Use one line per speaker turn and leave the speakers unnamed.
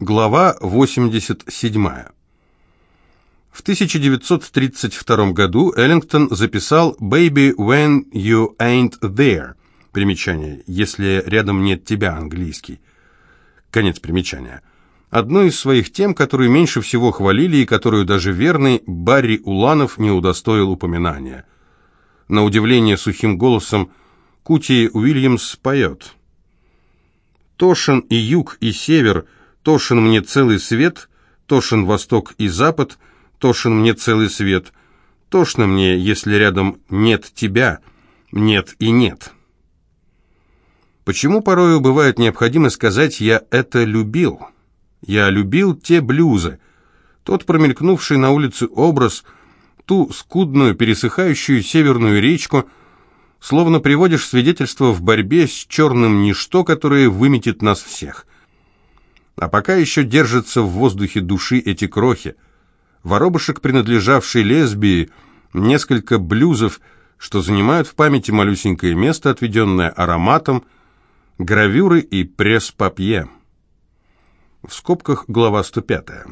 Глава 87. В 1932 году Эллингтон записал «Baby, when you ain't there». Примечание. «Если рядом нет тебя» английский. Конец примечания. Одну из своих тем, которую меньше всего хвалили и которую даже верный Барри Уланов не удостоил упоминания. На удивление сухим голосом Кути Уильямс поет. «Тошен и юг, и север – Тошен мне целый свет, тошен восток и запад, тошен мне целый свет. Тошно мне, если рядом нет тебя, нет и нет. Почему порою бывает необходимо сказать «я это любил»? Я любил те блюзы, тот промелькнувший на улице образ, ту скудную пересыхающую северную речку, словно приводишь свидетельство в борьбе с черным ничто, которое выметит нас всех. А пока еще держатся в воздухе души эти крохи. Воробушек, принадлежавший лесбии, несколько блюзов, что занимают в памяти малюсенькое место, отведенное ароматом, гравюры и пресс-папье. В скобках глава 105.